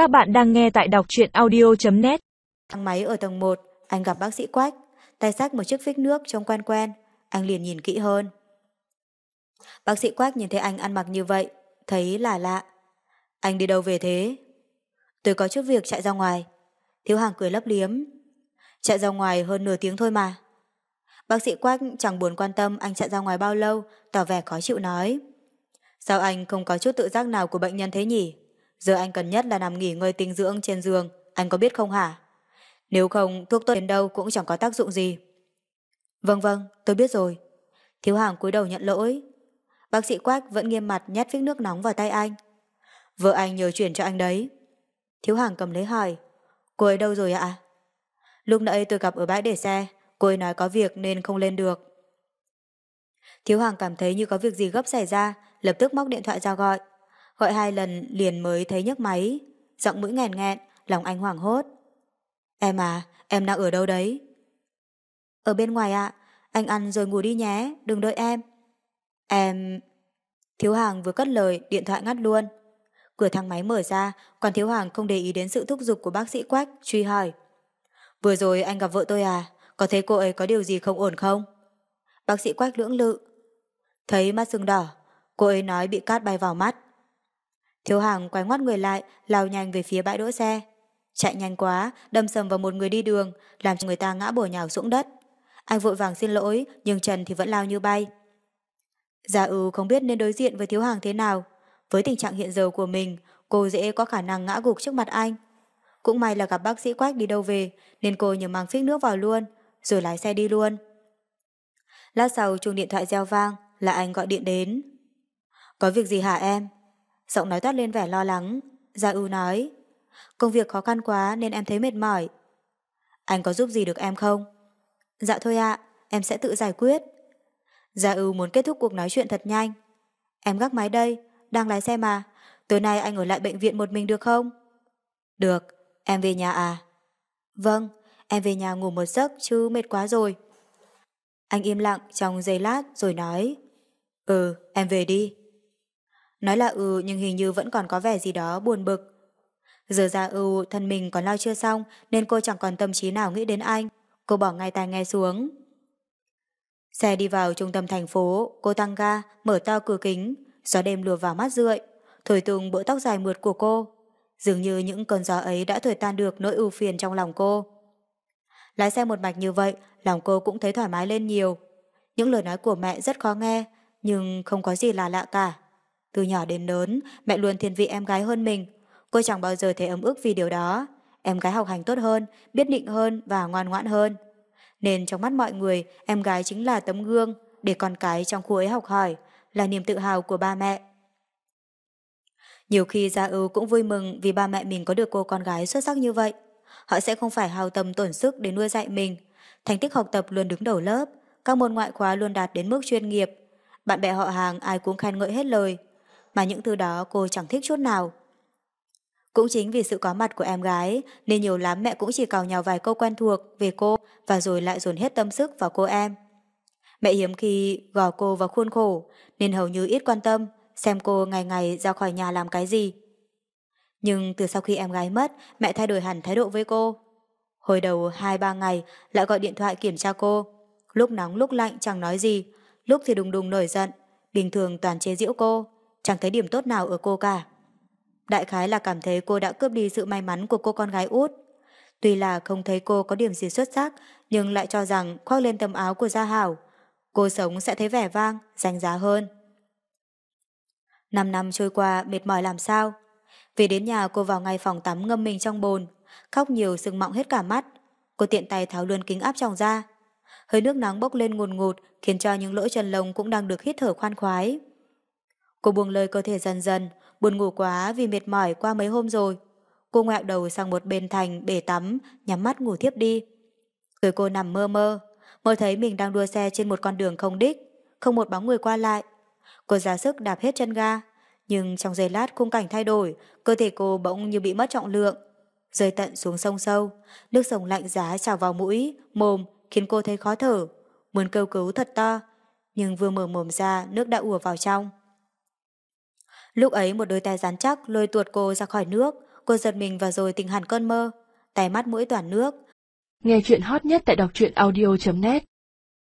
Các bạn đang nghe tại đọc truyện audio.net Thang máy ở tầng 1, anh gặp bác sĩ Quách, tay sách một chiếc phích nước trông quen quen, anh liền nhìn kỹ hơn. Bác sĩ Quách nhìn thấy anh ăn mặc như vậy, thấy là lạ. Anh đi đâu về thế? Tôi có chút việc chạy ra ngoài. Thiếu hàng cười lấp liếm. Chạy ra ngoài hơn nửa tiếng thôi mà. Bác sĩ Quách chẳng buồn quan tâm anh chạy ra ngoài bao lâu, tỏ vẻ khó chịu nói. Sao anh không có chút tự giác nào của bệnh nhân thế nhỉ? Giờ anh cần nhất là nằm nghỉ ngơi tinh dưỡng trên giường, anh có biết không hả? Nếu không, thuốc tốt đến đâu cũng chẳng có tác dụng gì. Vâng vâng, tôi biết rồi. Thiếu hàng cúi đầu nhận lỗi. Bác sĩ Quách vẫn nghiêm mặt nhét phích nước nóng vào tay anh. Vợ anh nhờ chuyển cho anh đấy. Thiếu hàng cầm lấy hỏi. Cô ấy đâu rồi ạ? Lúc nãy tôi gặp ở bãi để xe, cô ấy nói có việc nên không lên được. Thiếu hàng cảm thấy như có việc gì gấp xảy ra, lập tức móc điện thoại ra gọi. Gọi hai lần liền mới thấy nhấc máy, giọng mũi nghèn nghẹn, lòng anh hoảng hốt. Em à, em đang ở đâu đấy? Ở bên ngoài ạ, anh ăn rồi ngủ đi nhé, đừng đợi em. Em... Thiếu hàng vừa cất lời, điện thoại ngắt luôn. Cửa thang máy mở ra, còn thiếu hàng không để ý đến sự thúc giục của bác sĩ Quách, truy hỏi. Vừa rồi anh gặp vợ tôi à, có thấy cô ấy có điều gì không ổn không? Bác sĩ Quách lưỡng lự. Thấy mắt sưng đỏ, cô ấy nói bị cát bay vào mắt. Thiếu hàng quay ngoắt người lại, lao nhanh về phía bãi đỗ xe. Chạy nhanh quá, đâm sầm vào một người đi đường, làm cho người ta ngã bổ nhào xuống đất. Anh vội vàng xin lỗi, nhưng Trần thì vẫn lao như bay. Gia ưu không biết nên đối diện với thiếu hàng thế nào. Với tình trạng hiện giờ của mình, cô dễ có khả năng ngã gục trước mặt anh. Cũng may là gặp bác sĩ Quách đi đâu về, nên cô nhờ mang phích nước vào luôn, rồi lái xe đi luôn. Lát sau chuông điện thoại reo vang, là anh gọi điện đến. Có việc gì hả em? Giọng nói toát lên vẻ lo lắng. Gia ưu nói. Công việc khó khăn quá nên em thấy mệt mỏi. Anh có giúp gì được em không? Dạ thôi ạ, em sẽ tự giải quyết. Gia ưu muốn kết thúc cuộc nói chuyện thật nhanh. Em gác máy đây, đang lái xe mà. Tối nay anh ở lại bệnh viện một mình được không? Được, em về nhà à? Vâng, em về nhà ngủ một giấc chứ mệt quá rồi. Anh im lặng trong giây lát rồi nói Ừ, em về đi. Nói là ừ nhưng hình như vẫn còn có vẻ gì đó buồn bực. Giờ ra ừ thân mình còn lo chưa xong nên cô chẳng còn tâm trí nào nghĩ đến anh. Cô bỏ ngay tai nghe xuống. Xe đi vào trung tâm thành phố, cô tăng ga, mở to cửa kính, gió đêm lùa vào mắt rượi, thổi tung bộ tóc dài mượt của cô. Dường như những cơn gió ấy đã thổi tan được nỗi ưu phiền trong lòng cô. Lái xe một mạch như vậy, lòng cô cũng thấy thoải mái lên nhiều. Những lời nói của mẹ rất khó nghe, nhưng không có gì là lạ cả. Từ nhỏ đến lớn, mẹ luôn thiên vị em gái hơn mình. Cô chẳng bao giờ thấy ấm ức vì điều đó. Em gái học hành tốt hơn, biết định hơn và ngoan ngoãn hơn. Nên trong mắt mọi người, em gái chính là tấm gương để con cái trong khu ấy học hỏi, là niềm tự hào của ba mẹ. Nhiều khi Gia ưu cũng vui mừng vì ba mẹ mình có được cô con gái xuất sắc như vậy. Họ sẽ không phải hào tâm tổn sức để nuôi dạy mình. Thành tích học tập luôn đứng đầu lớp, các môn ngoại khóa luôn đạt đến mức chuyên nghiệp. Bạn bè họ hàng ai cũng khen ngợi hết lời, mà những thứ đó cô chẳng thích chút nào. Cũng chính vì sự có mặt của em gái nên nhiều lắm mẹ cũng chỉ cào nhào vài câu quen thuộc về cô và rồi lại dồn hết tâm sức vào cô em. Mẹ hiếm khi gò cô vào khuôn khổ nên hầu như ít quan tâm xem cô ngày ngày ra khỏi nhà làm cái gì. Nhưng từ sau khi em gái mất, mẹ thay đổi hẳn thái độ với cô. Hồi đầu 2-3 ngày lại gọi điện thoại kiểm tra cô. Lúc nóng lúc lạnh chẳng nói gì, lúc thì đùng đùng nổi giận, bình thường toàn chế giễu cô, chẳng thấy điểm tốt nào ở cô cả. Đại khái là cảm thấy cô đã cướp đi sự may mắn của cô con gái út. Tuy là không thấy cô có điểm gì xuất sắc, nhưng lại cho rằng khoác lên tấm áo của Gia Hảo, cô sống sẽ thấy vẻ vang, danh giá hơn. Năm năm trôi qua mệt mỏi làm sao? Về đến nhà cô vào ngay phòng tắm ngâm mình trong bồn, khóc nhiều sưng mọng hết cả mắt. Cô tiện tay tháo luôn kính áp tròng ra. Hơi nước nắng bốc lên ngùn ngụt khiến cho những lỗ chân lông cũng đang được hít thở khoan khoái. Cô buông lời cơ thể dần dần, buồn ngủ quá vì mệt mỏi qua mấy hôm rồi. Cô ngoẹo đầu sang một bên thành bể tắm, nhắm mắt ngủ thiếp đi. Rồi cô nằm mơ mơ, mơ thấy mình đang đua xe trên một con đường không đích, không một bóng người qua lại. Cô ra sức đạp hết chân ga, nhưng trong giây lát khung cảnh thay đổi, cơ thể cô bỗng như bị mất trọng lượng. Rơi tận xuống sông sâu, nước sông lạnh giá trào vào mũi, mồm, khiến cô thấy khó thở, muốn kêu cứu thật to, nhưng vừa mở mồm ra, nước đã ùa vào trong. Lúc ấy một đôi tay rắn chắc lôi tuột cô ra khỏi nước, cô giật mình và rồi tỉnh hẳn cơn mơ. Tay mắt mũi toàn nước. Nghe chuyện hot nhất tại đọc truyện audio.net